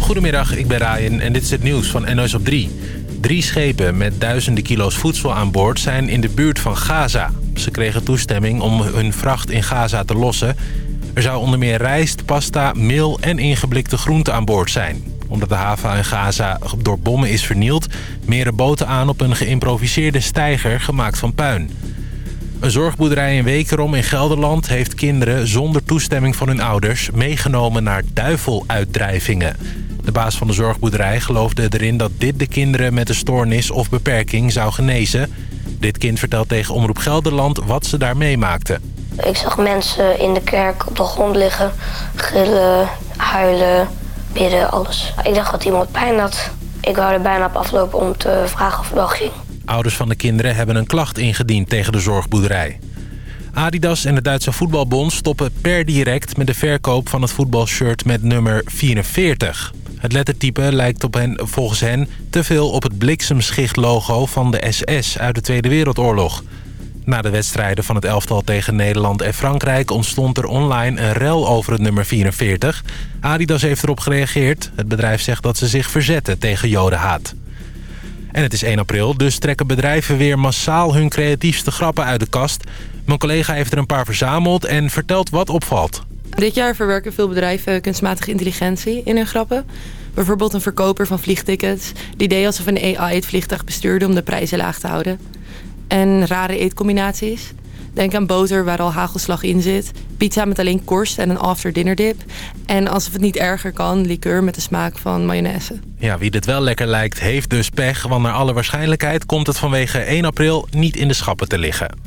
Goedemiddag, ik ben Ryan en dit is het nieuws van NOS op 3. Drie schepen met duizenden kilo's voedsel aan boord zijn in de buurt van Gaza. Ze kregen toestemming om hun vracht in Gaza te lossen. Er zou onder meer rijst, pasta, meel en ingeblikte groenten aan boord zijn. Omdat de haven in Gaza door bommen is vernield... meren boten aan op een geïmproviseerde steiger gemaakt van puin. Een zorgboerderij in Wekerom in Gelderland heeft kinderen zonder toestemming van hun ouders meegenomen naar duiveluitdrijvingen. De baas van de zorgboerderij geloofde erin dat dit de kinderen met een stoornis of beperking zou genezen. Dit kind vertelt tegen Omroep Gelderland wat ze daar meemaakten. Ik zag mensen in de kerk op de grond liggen, gillen, huilen, bidden, alles. Ik dacht dat iemand pijn had. Ik wou er bijna op aflopen om te vragen of het wel ging. Ouders van de kinderen hebben een klacht ingediend tegen de zorgboerderij. Adidas en de Duitse voetbalbond stoppen per direct met de verkoop van het voetbalshirt met nummer 44. Het lettertype lijkt op hen, volgens hen te veel op het bliksemschicht-logo van de SS uit de Tweede Wereldoorlog. Na de wedstrijden van het elftal tegen Nederland en Frankrijk ontstond er online een rel over het nummer 44. Adidas heeft erop gereageerd. Het bedrijf zegt dat ze zich verzetten tegen jodenhaat. En het is 1 april, dus trekken bedrijven weer massaal hun creatiefste grappen uit de kast. Mijn collega heeft er een paar verzameld en vertelt wat opvalt. Dit jaar verwerken veel bedrijven kunstmatige intelligentie in hun grappen. Bijvoorbeeld een verkoper van vliegtickets. Die deed alsof een AI het vliegtuig bestuurde om de prijzen laag te houden. En rare eetcombinaties. Denk aan boter waar al hagelslag in zit. Pizza met alleen korst en een after-dinner dip. En alsof het niet erger kan, liqueur met de smaak van mayonaise. Ja, wie dit wel lekker lijkt, heeft dus pech. Want naar alle waarschijnlijkheid komt het vanwege 1 april niet in de schappen te liggen.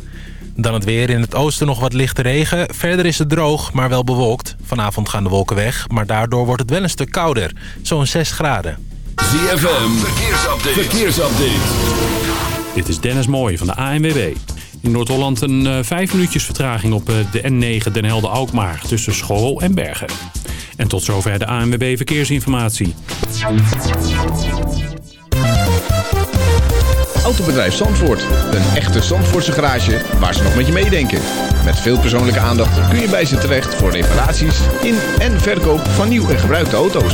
Dan het weer. In het oosten nog wat lichte regen. Verder is het droog, maar wel bewolkt. Vanavond gaan de wolken weg, maar daardoor wordt het wel een stuk kouder. Zo'n 6 graden. ZFM, verkeersupdate. verkeersupdate. Dit is Dennis Mooij van de ANWB. In Noord-Holland een uh, vijf minuutjes vertraging op uh, de N9 Den Helder-Alkmaar tussen School en Bergen. En tot zover de ANWB Verkeersinformatie. Autobedrijf Zandvoort. Een echte Zandvoortse garage waar ze nog met je meedenken. Met veel persoonlijke aandacht kun je bij ze terecht voor reparaties in en verkoop van nieuw en gebruikte auto's.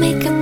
make a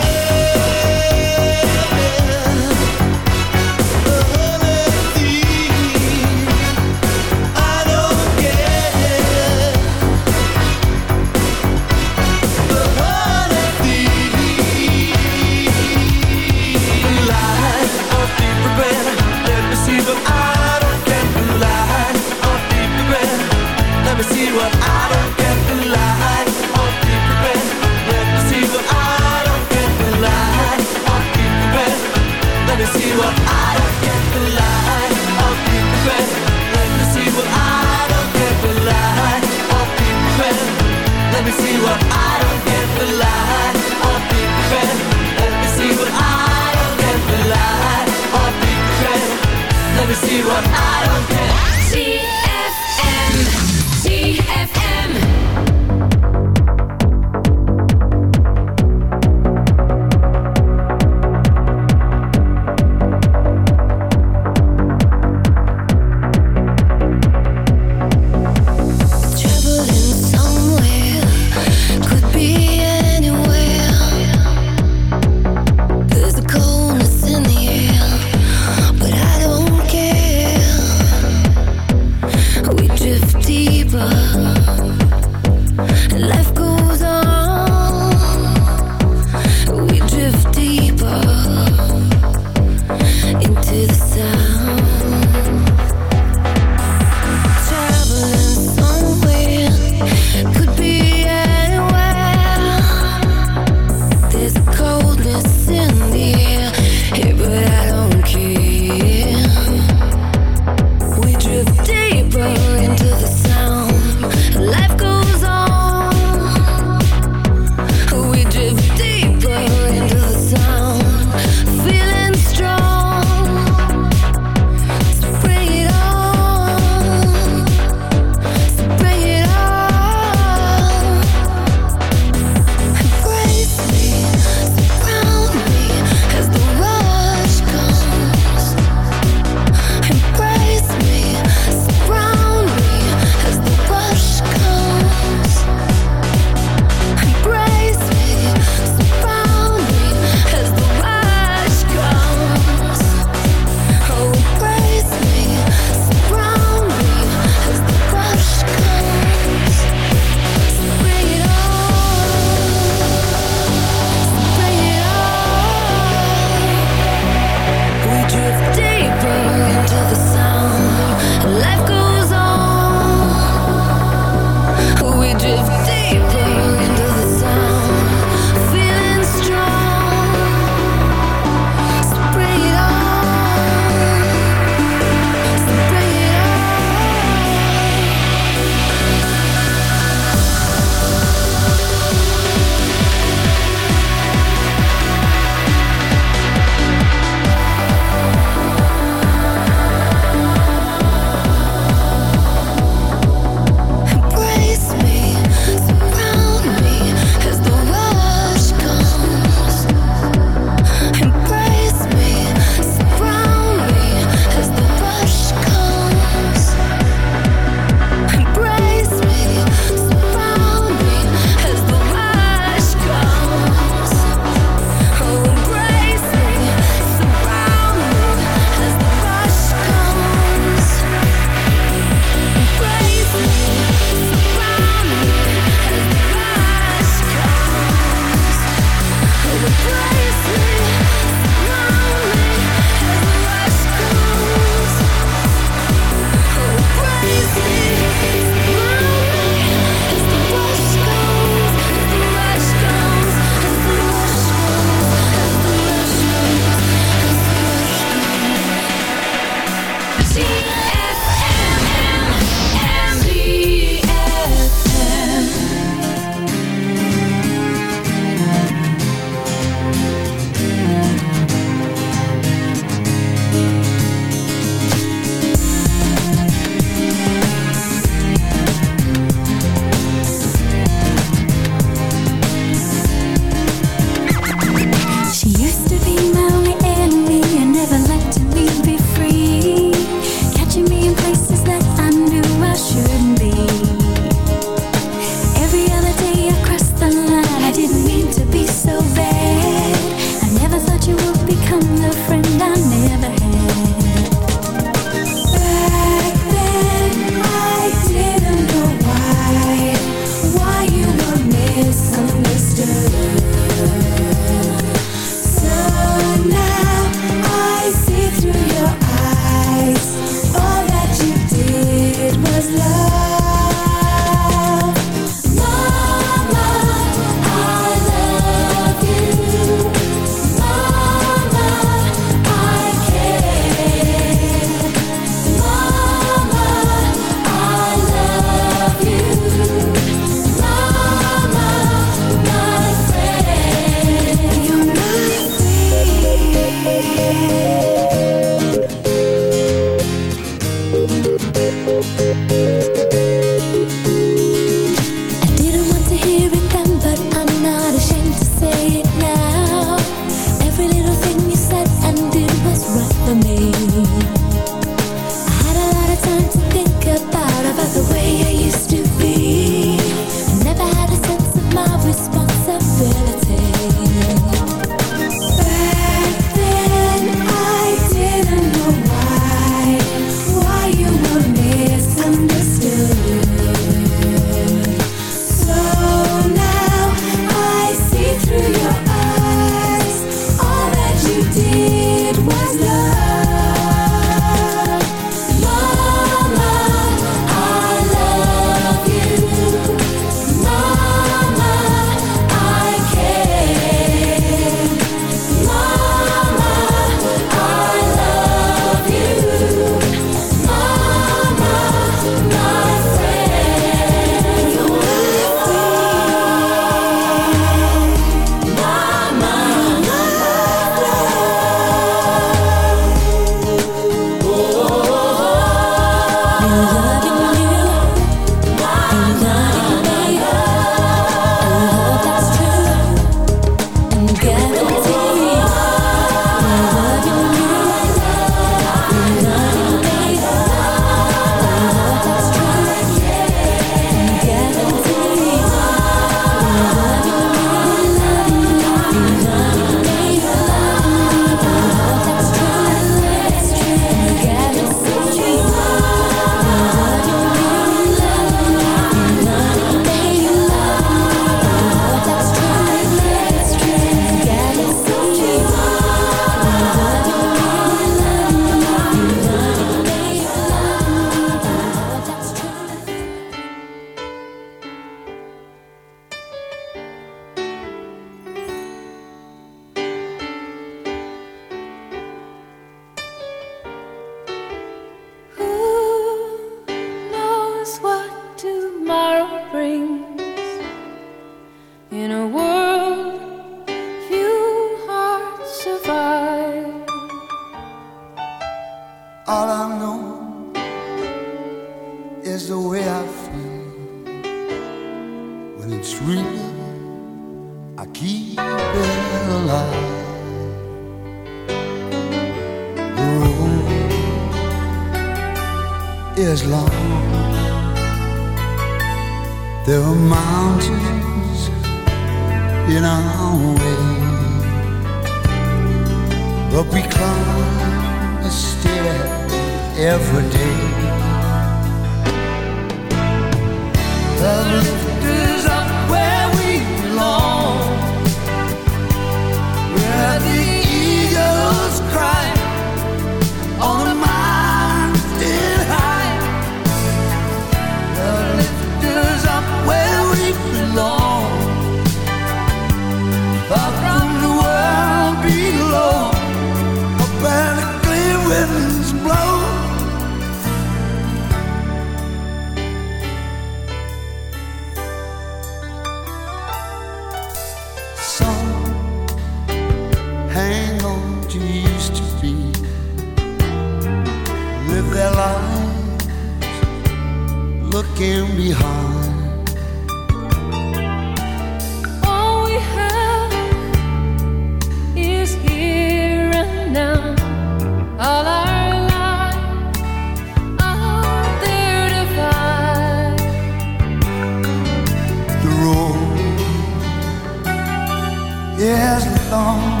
is long.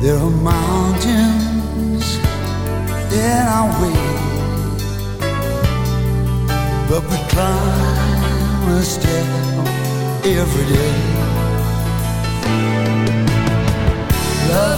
There are mountains in our way, but we climb a step every day. Love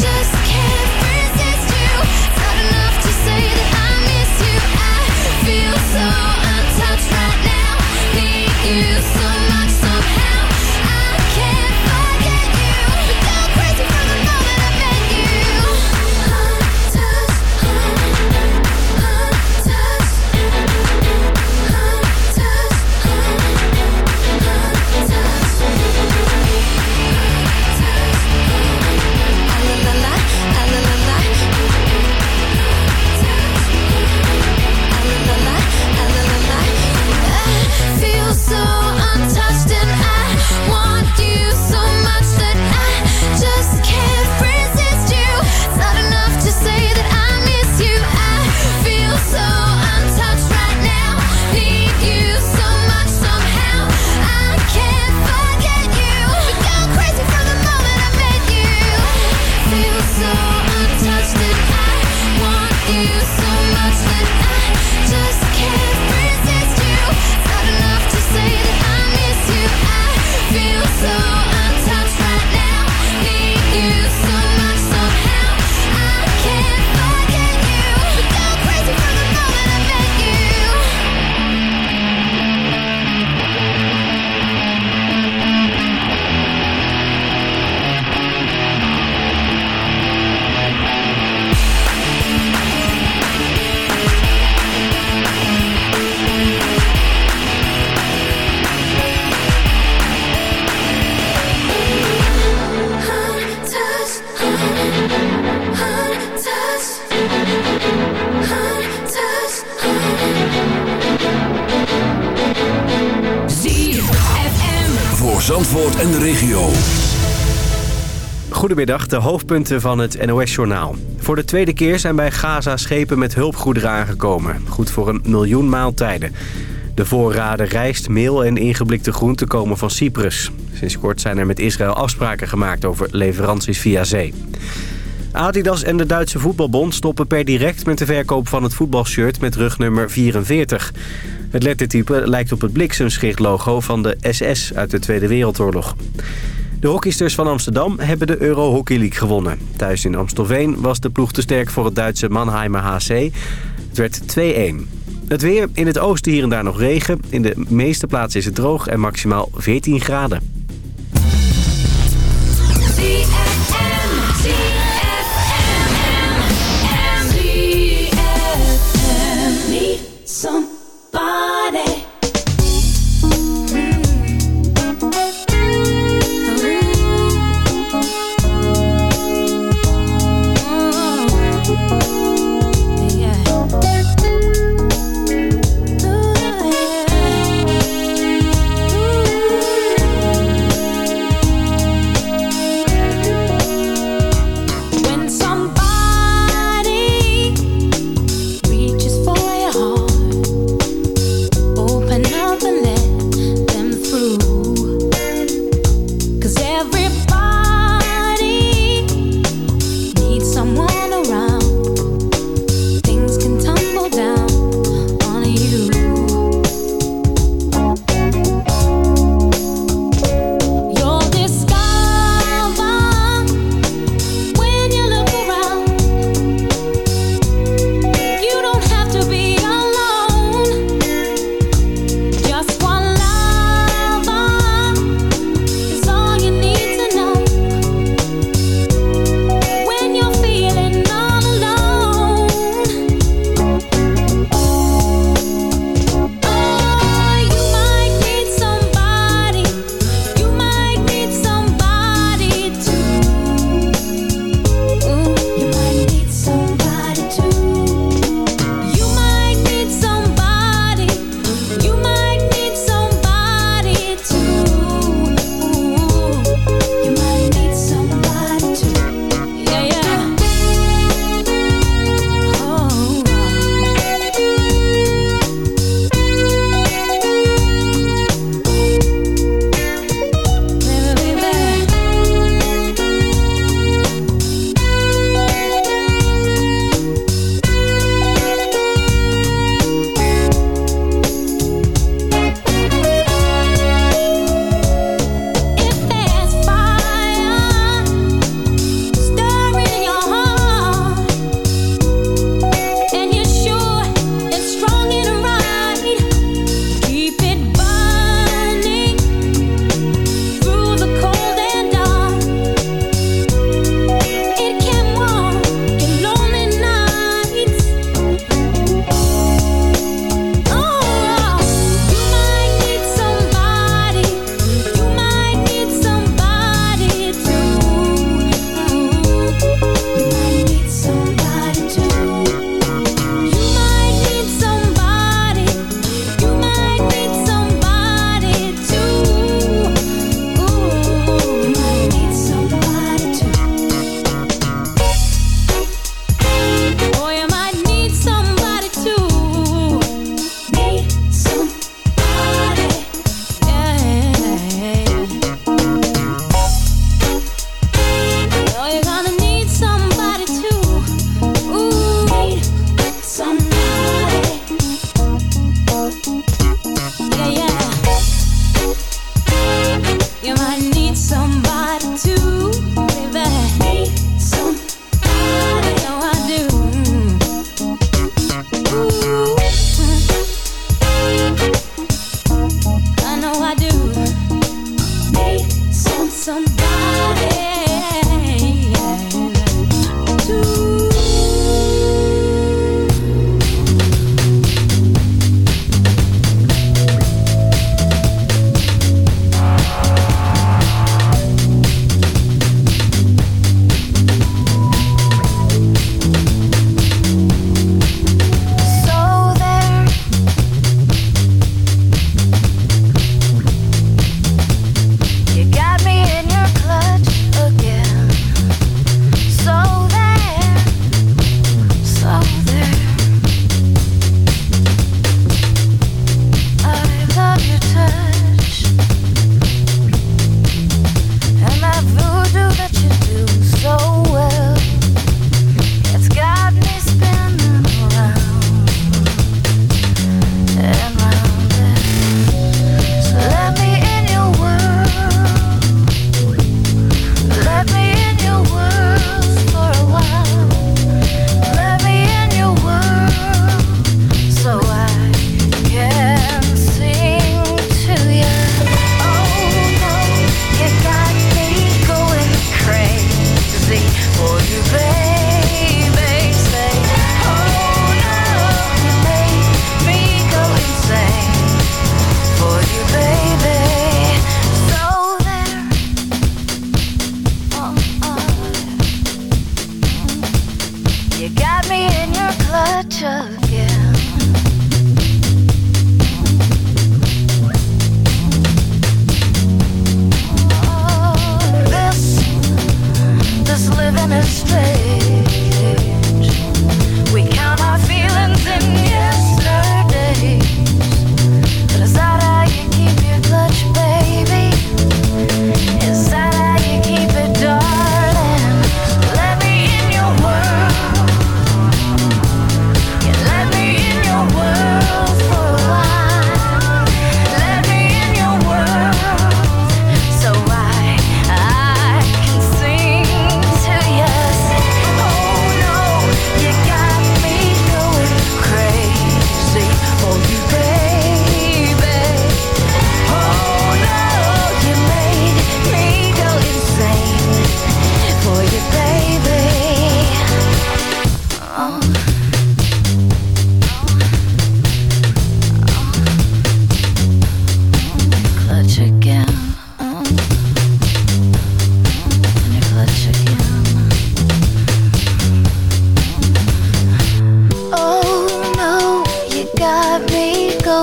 just can't Zandvoort en de regio. Goedemiddag, de hoofdpunten van het NOS-journaal. Voor de tweede keer zijn bij Gaza schepen met hulpgoederen aangekomen. Goed voor een miljoen maaltijden. De voorraden rijst, meel en ingeblikte groenten komen van Cyprus. Sinds kort zijn er met Israël afspraken gemaakt over leveranties via zee. Adidas en de Duitse Voetbalbond stoppen per direct met de verkoop van het voetbalshirt met rugnummer 44. Het lettertype lijkt op het bliksemschichtlogo van de SS uit de Tweede Wereldoorlog. De hockeysters van Amsterdam hebben de Euro Hockey League gewonnen. Thuis in Amstelveen was de ploeg te sterk voor het Duitse Mannheimer HC. Het werd 2-1. Het weer, in het oosten hier en daar nog regen. In de meeste plaatsen is het droog en maximaal 14 graden.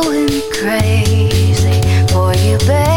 Going crazy for you, baby.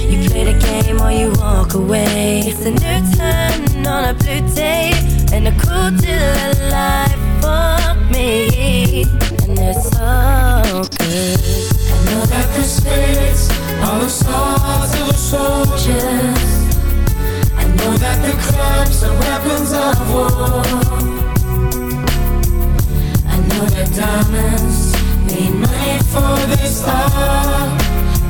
Play the game or you walk away. It's a new turn on a blue day and a cool deal of life for me. And it's so good. I know that the spirits are the swords of the soldiers. I know that the clubs are weapons of war. I know that diamonds need money for this art,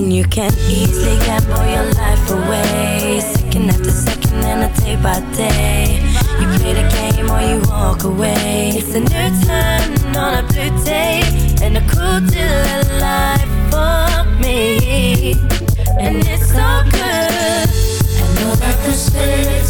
And you can easily gamble your life away. Second after second and a day by day. You play the game or you walk away. It's a new turn on a blue day and a cool deal life for me. And it's so good. I know that the spirits